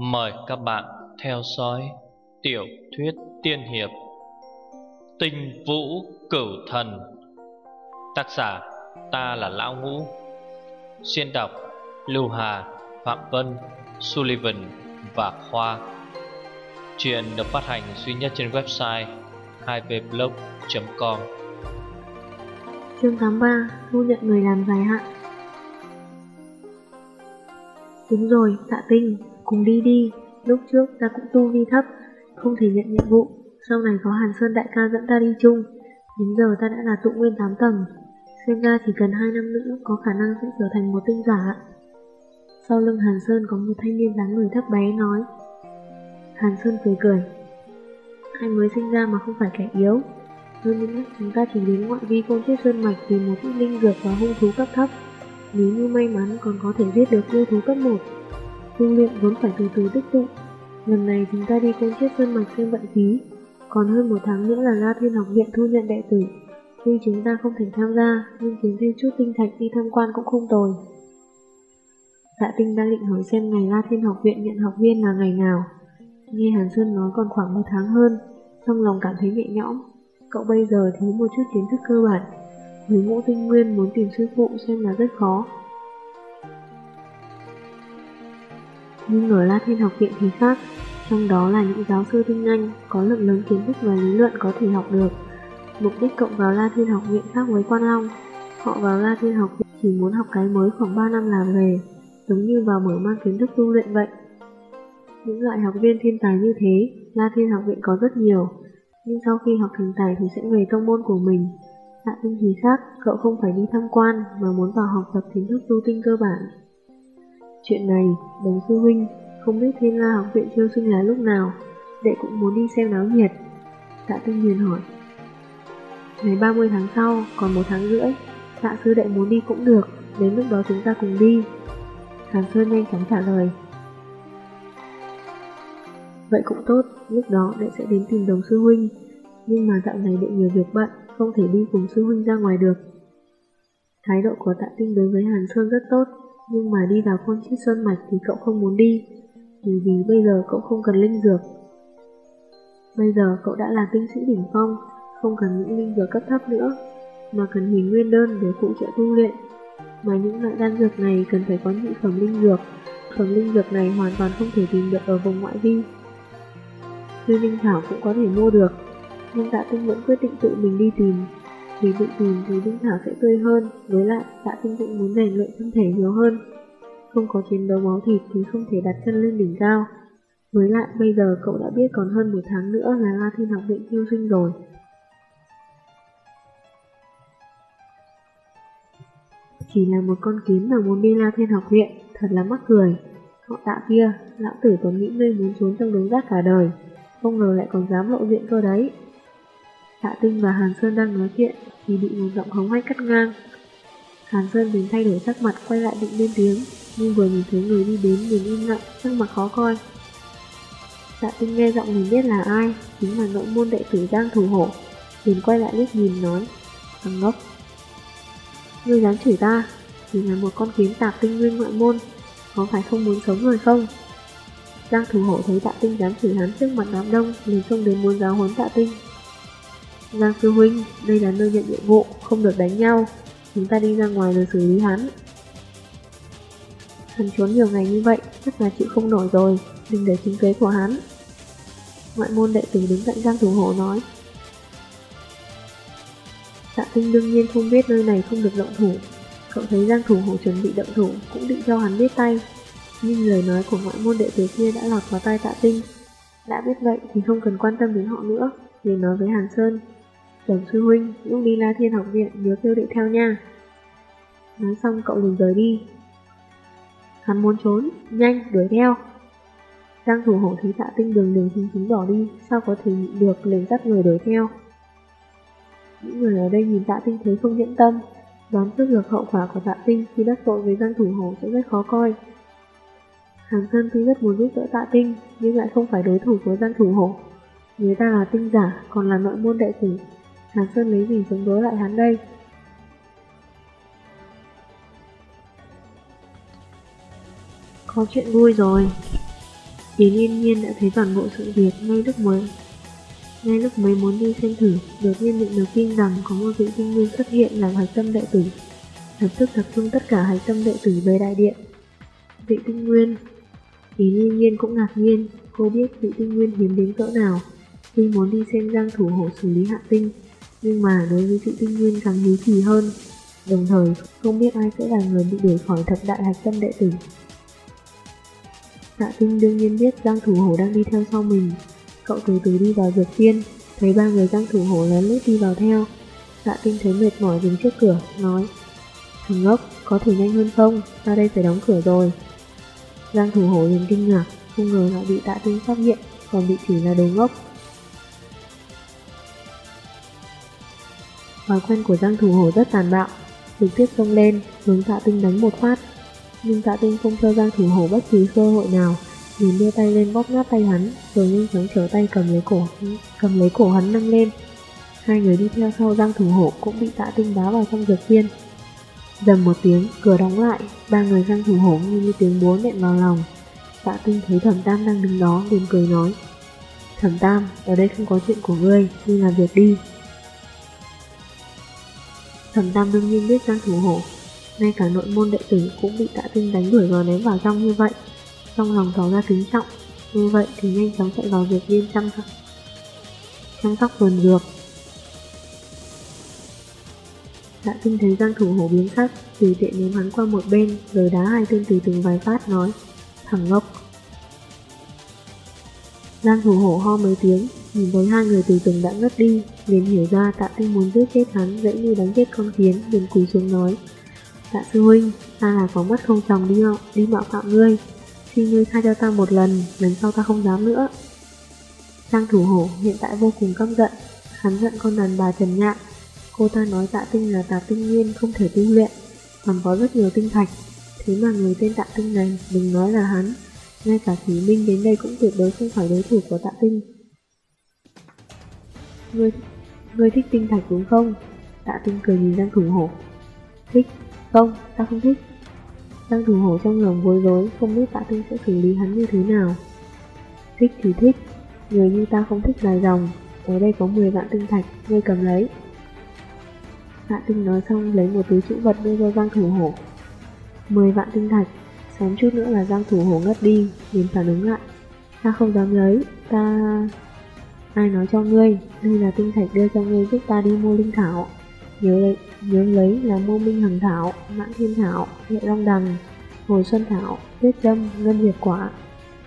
Mời các bạn theo dõi tiểu thuyết tiên hiệp Tinh Vũ Cửu Thần. Tác giả ta là Lão Ngũ. Xuyên đọc Lưu Hà, Phạm Vân, Sullivan và Khoa. Chuyện được phát hành duy nhất trên website 2vblog.com Chương 83 Thu nhận người làm dài hạn Đúng rồi, tạ tinh, cùng đi đi. Lúc trước ta cũng tu vi thấp, Không thể nhận nhiệm vụ. Sau này có Hàn Sơn đại ca dẫn ta đi chung. Đến giờ ta đã là tụ nguyên 8 tầng. Xem ra chỉ cần 2 năm nữa Có khả năng sẽ trở thành một tinh giả Sau lưng Hàn Sơn có một thanh niên dáng người thấp bé nói. Hàn Sơn cười cười. Anh mới sinh ra mà không phải kẻ yếu. Hơn nữa, chúng ta chỉ đến ngoại vi côn chiếc sơn mạch Vì một ít linh dược và hung thú cấp thấp. Nếu như may mắn còn có thể giết được yêu thú cấp 1 Tu luyện vốn phải từ từ tích tụ. Lần này chúng ta đi công chiếc sơn mạch xem vận khí. Còn hơn một tháng nữa là La Thiên học viện thu nhận đệ tử. Tuy chúng ta không thể tham gia, Nhưng kiếm thêm chút tinh thạch đi tham quan cũng không tồi. Dạ tinh đang định hỏi xem ngày La Thiên học viện nhận học viên là ngày nào. Nghe Hàn Sơn nói còn khoảng một tháng hơn, Trong lòng cảm thấy nhẹ nhõm. Cậu bây giờ thiếu một chút kiến thức cơ bản. Với ngũ tinh nguyên muốn tìm sư phụ xem là rất khó. Nhưng ở La Thiên học viện thì khác Trong đó là những giáo sư tinh anh Có lượng lớn kiến thức và lý luận có thể học được Mục đích cộng vào La Thiên học viện khác với Quan Long Họ vào La Thiên học viện chỉ muốn học cái mới khoảng 3 năm làm về Giống như vào mở mang kiến thức tu luyện vậy những loại học viên thiên tài như thế, La Thiên học viện có rất nhiều, nhưng sau khi học thành tài thì sẽ về tông môn của mình. Hạ tinh thì khác, cậu không phải đi tham quan mà muốn vào học tập kiến thức tu tinh cơ bản. Chuyện này, đồng sư huynh, không biết Thiên La học viện chiêu sinh là lúc nào, đệ cũng muốn đi xem náo nhiệt. Tạ tinh huyền hỏi. Ngày 30 tháng sau, còn một tháng rưỡi, tạ sư đệ muốn đi cũng được, đến lúc đó chúng ta cùng đi. Hàn Sơn nhanh chóng trả lời. Vậy cũng tốt, lúc đó đệ sẽ đến tìm đồng sư huynh. Nhưng mà dạo này đệ nhiều việc bận, không thể đi cùng sư huynh ra ngoài được. Thái độ của tạ tinh đối với Hàn Sơn rất tốt, nhưng mà đi vào con chiếc sơn mạch thì cậu không muốn đi, vì vì bây giờ cậu không cần linh dược. Bây giờ cậu đã là tinh sĩ đỉnh phong, không cần những linh dược cấp thấp nữa, mà cần hình nguyên đơn để phụ trợ tu luyện. Mà những loại đan dược này cần phải có nhị phẩm linh dược, phẩm linh dược này hoàn toàn không thể tìm được ở vùng ngoại vi. Tuy Linh Thảo cũng có thể mua được, nhưng Tạ Tinh vẫn quyết định tự mình đi tìm. Vì tự tìm thì Linh Thảo sẽ tươi hơn, với lại Tạ Tinh cũng muốn rèn luyện thân thể nhiều hơn. Không có chiến đấu máu thịt thì không thể đặt chân lên đỉnh cao. Với lại bây giờ cậu đã biết còn hơn một tháng nữa là La Thiên học viện tiêu sinh rồi. Chỉ là một con kiến mà muốn đi La Thiên học viện, thật là mắc cười. Họ tạ kia, lão tử còn nghĩ ngươi muốn trốn trong đống rác cả đời không ngờ lại còn dám lộ diện cơ đấy. Tạ Tinh và Hàn Sơn đang nói chuyện thì bị một giọng hống hách cắt ngang. Hàn Sơn liền thay đổi sắc mặt quay lại định lên tiếng, nhưng vừa nhìn thấy người đi đến liền im lặng, sắc mặt khó coi. Tạ Tinh nghe giọng mình biết là ai, chính là nội môn đệ tử Giang Thủ Hổ, liền quay lại liếc nhìn nói, thằng ngốc. Ngươi dám chửi ta, chỉ là một con kiến tạp tinh nguyên ngoại môn, có phải không muốn sống rồi không? Giang thủ Hổ thấy tạ tinh dám chửi hắn trước mặt đám đông liền xông đến muốn giáo huấn tạ tinh. Dạ, Giang sư huynh, đây là nơi nhận nhiệm vụ, không được đánh nhau. Chúng ta đi ra ngoài rồi xử lý hắn. Hắn trốn nhiều ngày như vậy, chắc là chịu không nổi rồi, đừng để chính kế của hắn. Ngoại môn đệ tử đứng cạnh Giang thủ hộ nói. Dạ tạ tinh đương nhiên không biết nơi này không được động thủ. Cậu thấy Giang thủ hộ chuẩn bị động thủ, cũng định cho hắn biết tay, nhưng lời nói của ngoại môn đệ tử kia đã lọt vào tai dạ tạ tinh. Đã biết vậy thì không cần quan tâm đến họ nữa, liền nói với Hàn Sơn. Tổng sư huynh, lúc đi La Thiên học viện nhớ kêu đệ theo nha. Nói xong cậu liền rời đi. Hắn muốn trốn, nhanh, đuổi theo. Giang thủ hổ thấy tạ tinh đường đường chính chính bỏ đi, sao có thể nhịn được liền dắt người đuổi theo. Những người ở đây nhìn tạ tinh thấy không nhẫn tâm, đoán trước được hậu quả của tạ tinh khi đắc tội với Giang thủ hổ sẽ rất khó coi. hàng Sơn tuy rất muốn giúp đỡ tạ tinh, nhưng lại không phải đối thủ của Giang Thủ Hổ. Người ta là tinh giả, còn là nội môn đệ tử. Hàn Sơn lấy gì chống đối lại hắn đây? Có chuyện vui rồi. Yến yên nhiên đã thấy toàn bộ sự việc ngay lúc mới ngay lúc mới muốn đi xem thử, đột nhiên nhận được tin rằng có một vị tinh nguyên xuất hiện làm hạch tâm đệ tử. Lập tức tập trung tất cả hạch tâm đệ tử về đại điện. Vị tinh nguyên Yến yên nhiên cũng ngạc nhiên, cô biết vị tinh nguyên hiếm đến cỡ nào. khi muốn đi xem giang thủ hộ xử lý hạ tinh, nhưng mà đối với chị tinh nguyên càng hiếu kỳ hơn. Đồng thời, không biết ai sẽ là người bị đuổi khỏi thập đại hạch tâm đệ tử. Tạ tinh đương nhiên biết giang thủ hổ đang đi theo sau mình, Cậu từ từ đi vào dược tiên, thấy ba người giang thủ hổ lén lút đi vào theo. Tạ tinh thấy mệt mỏi đứng trước cửa, nói Thằng ngốc, có thể nhanh hơn không? ta đây phải đóng cửa rồi. Giang thủ hổ liền kinh ngạc, không ngờ lại bị tạ tinh phát hiện, còn bị chỉ là đồ ngốc. Thói quen của Giang thủ hổ rất tàn bạo, trực tiếp xông lên, hướng tạ tinh đánh một phát. Nhưng tạ tinh không cho Giang thủ hổ bất kỳ cơ hội nào, liền đưa tay lên bóp nát tay hắn, rồi nhanh chóng trở tay cầm lấy cổ cầm lấy cổ hắn nâng lên. Hai người đi theo sau Giang Thủ hổ cũng bị tạ tinh đá vào trong dược viên. Dầm một tiếng, cửa đóng lại, ba người Giang Thủ Hổ như, như tiếng búa nện vào lòng. Tạ tinh thấy Thẩm Tam đang đứng đó, liền cười nói. Thẩm Tam, ở đây không có chuyện của ngươi, đi làm việc đi. Thẩm Tam đương nhiên biết Giang Thủ Hổ, ngay cả nội môn đệ tử cũng bị tạ tinh đánh đuổi vào ném vào trong như vậy trong lòng tỏ ra kính trọng. Như vậy thì nhanh chóng chạy vào việc viên chăm sóc, chăm sóc vườn dược. Tạ tinh thấy Giang thủ hổ biến sắc, tùy tiện ném hắn qua một bên, rồi đá hai tên từ từng vài phát nói, thẳng ngốc. Giang thủ hổ ho mấy tiếng, nhìn thấy hai người từ từng đã ngất đi, liền hiểu ra tạ tinh muốn giết chết hắn, dễ như đánh chết con kiến, liền cúi xuống nói. Tạ sư huynh, ta là có mắt không chồng đi, đi mạo phạm ngươi, Xin ngươi tha cho ta một lần, lần sau ta không dám nữa. Giang thủ hổ hiện tại vô cùng căm giận, hắn giận con đàn bà Trần Nhạn. Cô ta nói tạ tinh là tạ tinh nguyên không thể tu luyện, còn có rất nhiều tinh thạch. Thế mà người tên tạ tinh này, đừng nói là hắn, ngay cả Thủy Minh đến đây cũng tuyệt đối không phải đối thủ của tạ tinh. Ngươi, ngươi thích tinh thạch đúng không? Tạ tinh cười nhìn Giang thủ hổ. Thích, không, ta không thích. Giang thủ hổ trong lòng bối rối, không biết tạ tinh sẽ xử lý hắn như thế nào. Thích thì thích, người như ta không thích dài dòng, ở đây có 10 vạn tinh thạch, ngươi cầm lấy. Tạ tinh nói xong lấy một túi chữ vật đưa cho Giang thủ hổ. 10 vạn tinh thạch, xém chút nữa là Giang thủ hổ ngất đi, liền phản ứng lại. Ta không dám lấy, ta... Ai nói cho ngươi, đây là tinh thạch đưa cho ngươi giúp ta đi mua linh thảo. Nhớ lấy, nhớ lấy là mô minh hằng thảo, mãn thiên thảo, hệ long đằng, hồi xuân thảo, tuyết châm, ngân diệt quả.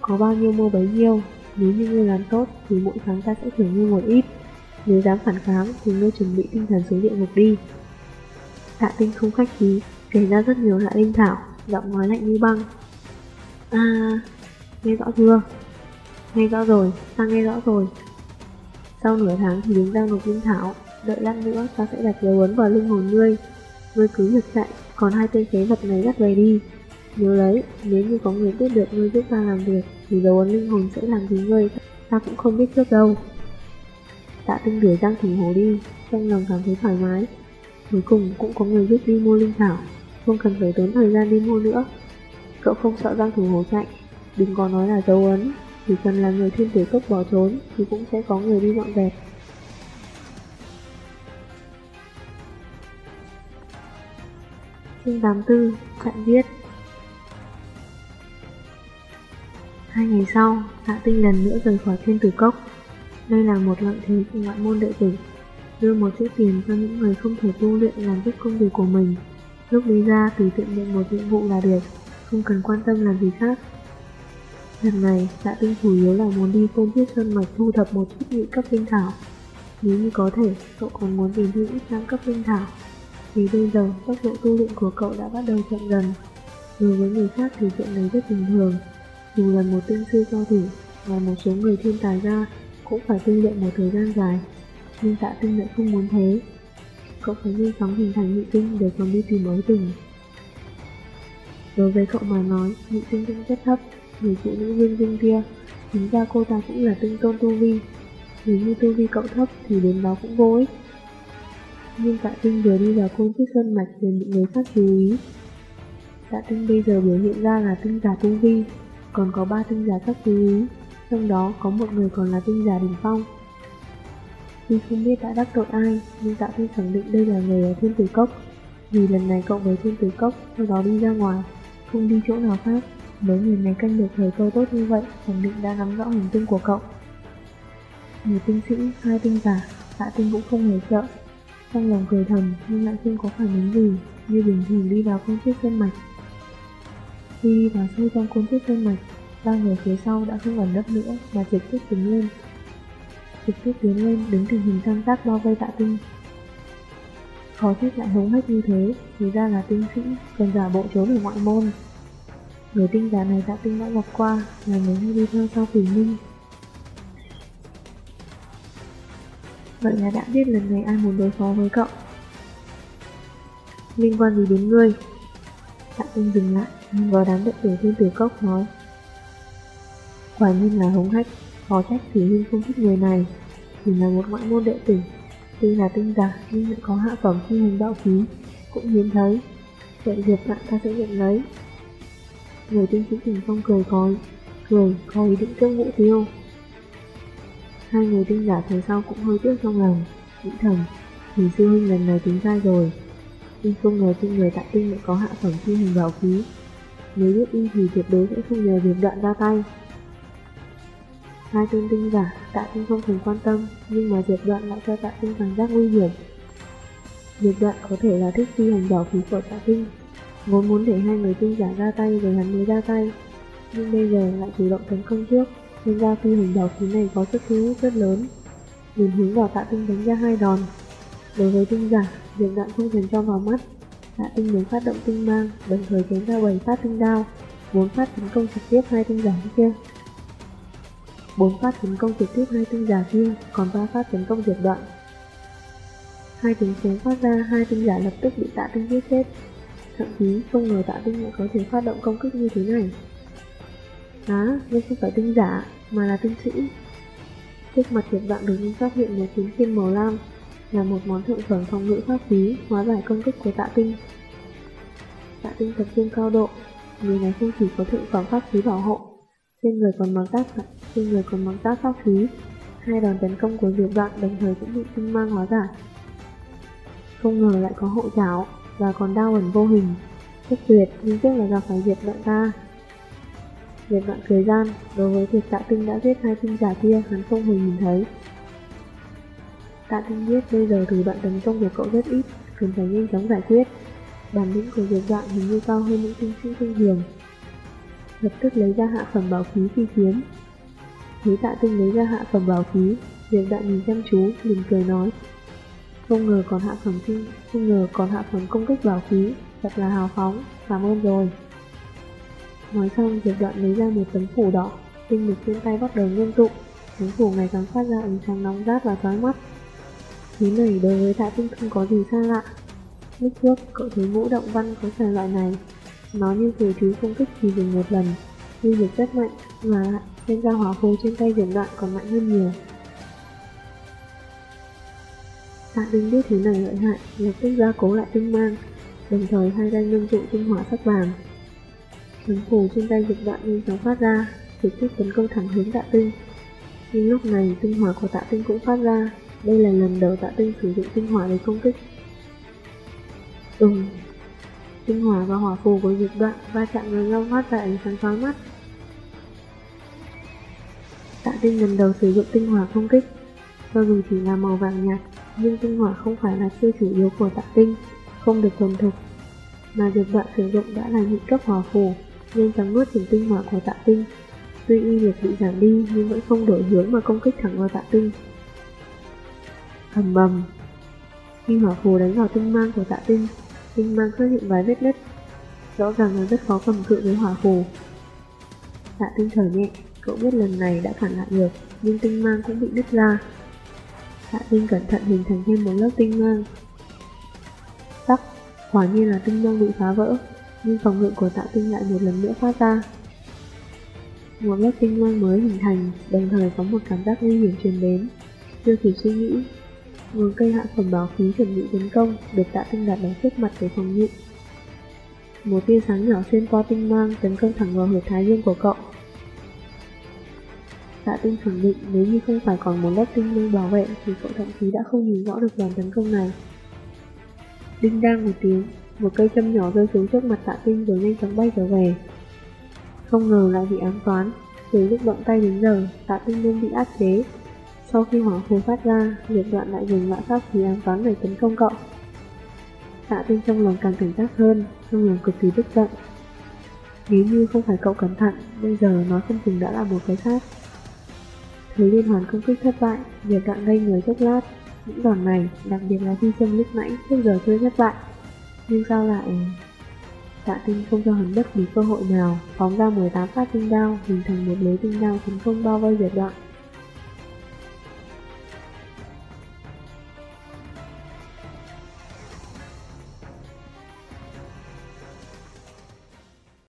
Có bao nhiêu mua bấy nhiêu, nếu như ngươi làm tốt thì mỗi tháng ta sẽ thưởng ngươi một ít. Nếu dám phản kháng thì ngươi chuẩn bị tinh thần xuống địa ngục đi. Hạ tinh không khách khí, kể ra rất nhiều loại linh thảo, giọng nói lạnh như băng. À, nghe rõ chưa? Nghe rõ rồi, ta nghe rõ rồi. Sau nửa tháng thì đứng ra nộp linh thảo, đợi lát nữa ta sẽ đặt dấu ấn vào linh hồn ngươi. Ngươi cứ việc chạy, còn hai tên phế vật này dắt về đi. Nhớ lấy, nếu như có người biết được ngươi giúp ta làm việc, thì dấu ấn linh hồn sẽ làm gì ngươi, ta cũng không biết trước đâu. Tạ tinh đuổi Giang thỉnh Hồ đi, trong lòng cảm thấy thoải mái. Cuối cùng cũng có người giúp đi mua linh thảo, không cần phải tốn thời gian đi mua nữa. Cậu không sợ Giang Thủ Hồ chạy, đừng có nói là dấu ấn, chỉ cần là người thiên tử cốc bỏ trốn thì cũng sẽ có người đi dọn dẹp. Chương 84 Chặn viết Hai ngày sau, Hạ Tinh lần nữa rời khỏi thiên tử cốc. Đây là một lợi thế của ngoại môn đệ tử, đưa một chút tiền cho những người không thể tu luyện làm giúp công việc của mình. Lúc đi ra tùy tiện nhận một nhiệm vụ là được, không cần quan tâm làm gì khác. Lần này, dạ Tinh chủ yếu là muốn đi công thiết sơn mạch thu thập một chút nhị cấp linh thảo. Nếu như có thể, cậu còn muốn tìm thêm ít năm cấp linh thảo vì bây giờ tốc độ tu luyện của cậu đã bắt đầu chậm dần. Đối với người khác thì chuyện này rất bình thường. Dù là một tinh sư cao thủ, và một số người thiên tài ra cũng phải tu luyện một thời gian dài. Nhưng tạ tinh lại không muốn thế. Cậu phải nhanh chóng hình thành nhị tinh để còn đi tìm mối tình. Đối với cậu mà nói, nhị tinh cũng rất thấp. Người phụ nữ viên dinh kia, chính ra cô ta cũng là tinh tôn tu vi. Nếu như tu vi cậu thấp thì đến đó cũng vô ích. Nhưng tạ tinh vừa đi vào côn chiếc sơn mạch liền bị người khác chú ý. Tạ tinh bây giờ biểu hiện ra là tinh giả tu vi, còn có ba tinh giả khác chú ý, trong đó có một người còn là tinh giả đỉnh phong. Tuy không biết đã đắc tội ai, nhưng Tạ Thiên khẳng định đây là người ở Thiên Tử Cốc, vì lần này cậu với Thiên Tử Cốc, sau đó đi ra ngoài, không đi chỗ nào khác. Mấy người này canh được thời cơ tốt như vậy, khẳng định đã nắm rõ hành tung của cậu. Một tinh sĩ, hai tinh giả, Tạ Tinh cũng không hề sợ. Trong lòng cười thầm, nhưng lại không có phản ứng gì, như bình thường đi vào công chiếc sân mạch. Khi đi vào sâu trong cuốn chiếc sân mạch, ba người phía sau đã không ẩn nấp nữa mà trực tiếp đứng lên. Trực tiếp tiến lên đứng tình hình tam giác bao vây tạ tinh. Khó trách lại hống hách như thế, thì ra là tinh sĩ, còn giả bộ trốn ở ngoại môn. Người tinh giả này tạ tinh đã gặp qua, là người hay đi theo sau quỷ minh. Vậy là đã biết lần này ai muốn đối phó với cậu. Liên quan gì đến ngươi? Tạ tinh dừng lại, nhìn vào đám đệ tử thiên tử cốc nói. Quả nhiên là hống hách, khó trách thủy huynh không thích người này. Chỉ là một ngoại môn đệ tử, tuy là tinh giả nhưng lại có hạ phẩm phi hành đạo khí, cũng hiếm thấy. Vậy việc bạn ta sẽ nhận lấy. Người tinh chính tình phong cười coi, cười có ý định cướp ngũ tiêu. Hai người tinh giả thời sau cũng hơi tiếc trong lòng, nghĩ thầm, thì sư huynh lần này tính sai rồi. Nhưng không ngờ tinh người tại tinh lại có hạ phẩm phi hành bảo khí. Nếu biết đi thì tuyệt đối sẽ không nhờ việc đoạn ra tay. Hai tên tinh giả, tạ tinh không thành quan tâm, nhưng mà diệt đoạn lại cho tạ tinh cảm giác nguy hiểm. Diệt đoạn có thể là thích phi hành bảo khí của tạ tinh, vốn muốn để hai người tinh giả ra tay rồi hắn mới ra tay, nhưng bây giờ lại chủ động tấn công trước, nên ra phi hành bảo khí này có sức thu hút rất lớn. Liền hướng vào tạ tinh đánh ra hai đòn. Đối với tinh giả, diệt đoạn không thèm cho vào mắt, tạ tinh muốn phát động tinh mang, đồng thời chém ra bảy phát tinh đao, muốn phát tấn công trực tiếp hai tinh giả kia. Bốn phát tấn công trực tiếp hai tinh giả kia, còn ba phát tấn công diệt đoạn. Hai tiếng súng phát ra, hai tinh giả lập tức bị tạ tinh giết chết. Thậm chí không ngờ tạ tinh lại có thể phát động công kích như thế này. Á, đây không phải tinh giả, mà là tinh sĩ. Trước mặt diệt đoạn đột nhiên phát hiện một kiếm thiên màu lam, là một món thượng phẩm phòng ngự pháp khí hóa giải công kích của tạ tinh. Tạ tinh tập trung cao độ, người này không chỉ có thượng phẩm pháp khí bảo hộ, trên người còn mang tác trên người còn mang tác pháp khí. Hai đòn tấn công của Diệp Đoạn đồng thời cũng bị tinh mang hóa giải. Không ngờ lại có hộ chảo và còn đau ẩn vô hình. Rất tuyệt, nhưng tiếc là gặp phải Diệp Đoạn ta. Diệp Đoạn cười gian, đối với việc tạ tinh đã giết hai tinh giả kia hắn không hề nhìn thấy. Tạ tinh biết bây giờ thủ đoạn tấn công của cậu rất ít, cần phải nhanh chóng giải quyết. Bản lĩnh của Diệp Đoạn hình như cao hơn những tinh sĩ thông thường, lập tức lấy ra hạ phẩm bảo khí phi kiếm lý tạ tinh lấy ra hạ phẩm bảo khí, Diệp Đạn nhìn chăm chú, liền cười nói. Không ngờ còn hạ phẩm kinh, không ngờ còn hạ phẩm công kích bảo khí, thật là hào phóng, cảm ơn rồi. Nói xong, Diệp Đoạn lấy ra một tấm phủ đỏ, tinh lực trên tay bắt đầu ngưng tụ, tấm phủ ngày càng phát ra ánh sáng nóng rát và thoáng mắt. Thứ này đối với tạ tinh không có gì xa lạ. Lúc trước, cậu thấy ngũ động văn có thể loại này, nó như phù chú công kích chỉ dùng một lần, uy lực rất mạnh, và lại xem ra hỏa phù trên tay diệp đoạn còn mạnh hơn nhiều. Tạ Đinh biết thứ này lợi hại, lập tức ra cố lại tinh mang, đồng thời hai tay ngưng tụ tinh hỏa sắc vàng. Tấm phù trên tay diệp đoạn nhanh chóng phát ra, trực tiếp tấn công thẳng hướng tạ tinh. Nhưng lúc này tinh hỏa của tạ tinh cũng phát ra, đây là lần đầu tạ tinh sử dụng tinh hỏa để công kích. Đùng, tinh hỏa và hỏa phù của diệt đoạn va chạm với nhau phát ra ánh sáng chói mắt. Tạ tinh lần đầu sử dụng tinh hỏa công kích, cho dù chỉ là màu vàng nhạt, nhưng tinh hỏa không phải là chiêu chủ yếu của tạ tinh, không được thuần thục. Mà việc bạn sử dụng đã là nhị cấp hỏa phù, nên chóng nuốt chửng tinh hỏa của tạ tinh. Tuy uy lực bị giảm đi nhưng vẫn không đổi hướng mà công kích thẳng vào tạ tinh. Hầm bầm Khi hỏa phù đánh vào tinh mang của tạ tinh tinh mang xuất hiện vài vết nứt, rõ ràng là rất khó cầm cự với hỏa phù. Tạ tinh thở nhẹ, cậu biết lần này đã phản lại được, nhưng tinh mang cũng bị nứt ra. Hạ tinh cẩn thận hình thành thêm một lớp tinh mang. Tắc, quả nhiên là tinh mang bị phá vỡ, nhưng phòng ngự của tạ tinh lại một lần nữa phát ra. Một lớp tinh mang mới hình thành, đồng thời có một cảm giác nguy hiểm truyền đến. Chưa kịp suy nghĩ, Nguồn cây hạ phẩm bảo khí chuẩn bị tấn công được tạ tinh đặt ở trước mặt để phòng ngự. Một tia sáng nhỏ xuyên qua tinh mang tấn công thẳng vào huyệt thái dương của cậu, Tạ tinh khẳng định nếu như không phải còn một lớp tinh linh bảo vệ thì cậu thậm chí đã không nhìn rõ được đòn tấn công này. Đinh đang một tiếng, một cây châm nhỏ rơi xuống trước mặt tạ tinh rồi nhanh chóng bay trở về. Không ngờ lại bị ám toán, từ lúc động tay đến giờ, tạ tinh luôn bị áp chế. Sau khi hỏa phù phát ra, Diệp đoạn lại dùng mã pháp khí ám toán để tấn công cậu. Tạ tinh trong lòng càng cảnh giác hơn, trong lòng cực kỳ tức giận. Nếu như không phải cậu cẩn thận, bây giờ nó không chừng đã là một cái khác. Thấy liên hoàn công kích thất bại, việc đoạn ngây người chốc lát. Những đòn này, đặc biệt là phi châm lúc nãy, trước giờ chưa thất bại. Nhưng sao lại... Tạ tinh không cho hắn bất kỳ cơ hội nào, phóng ra 18 phát tinh đao, hình thành một lưới tinh đao tấn công bao vây Diệp đoạn.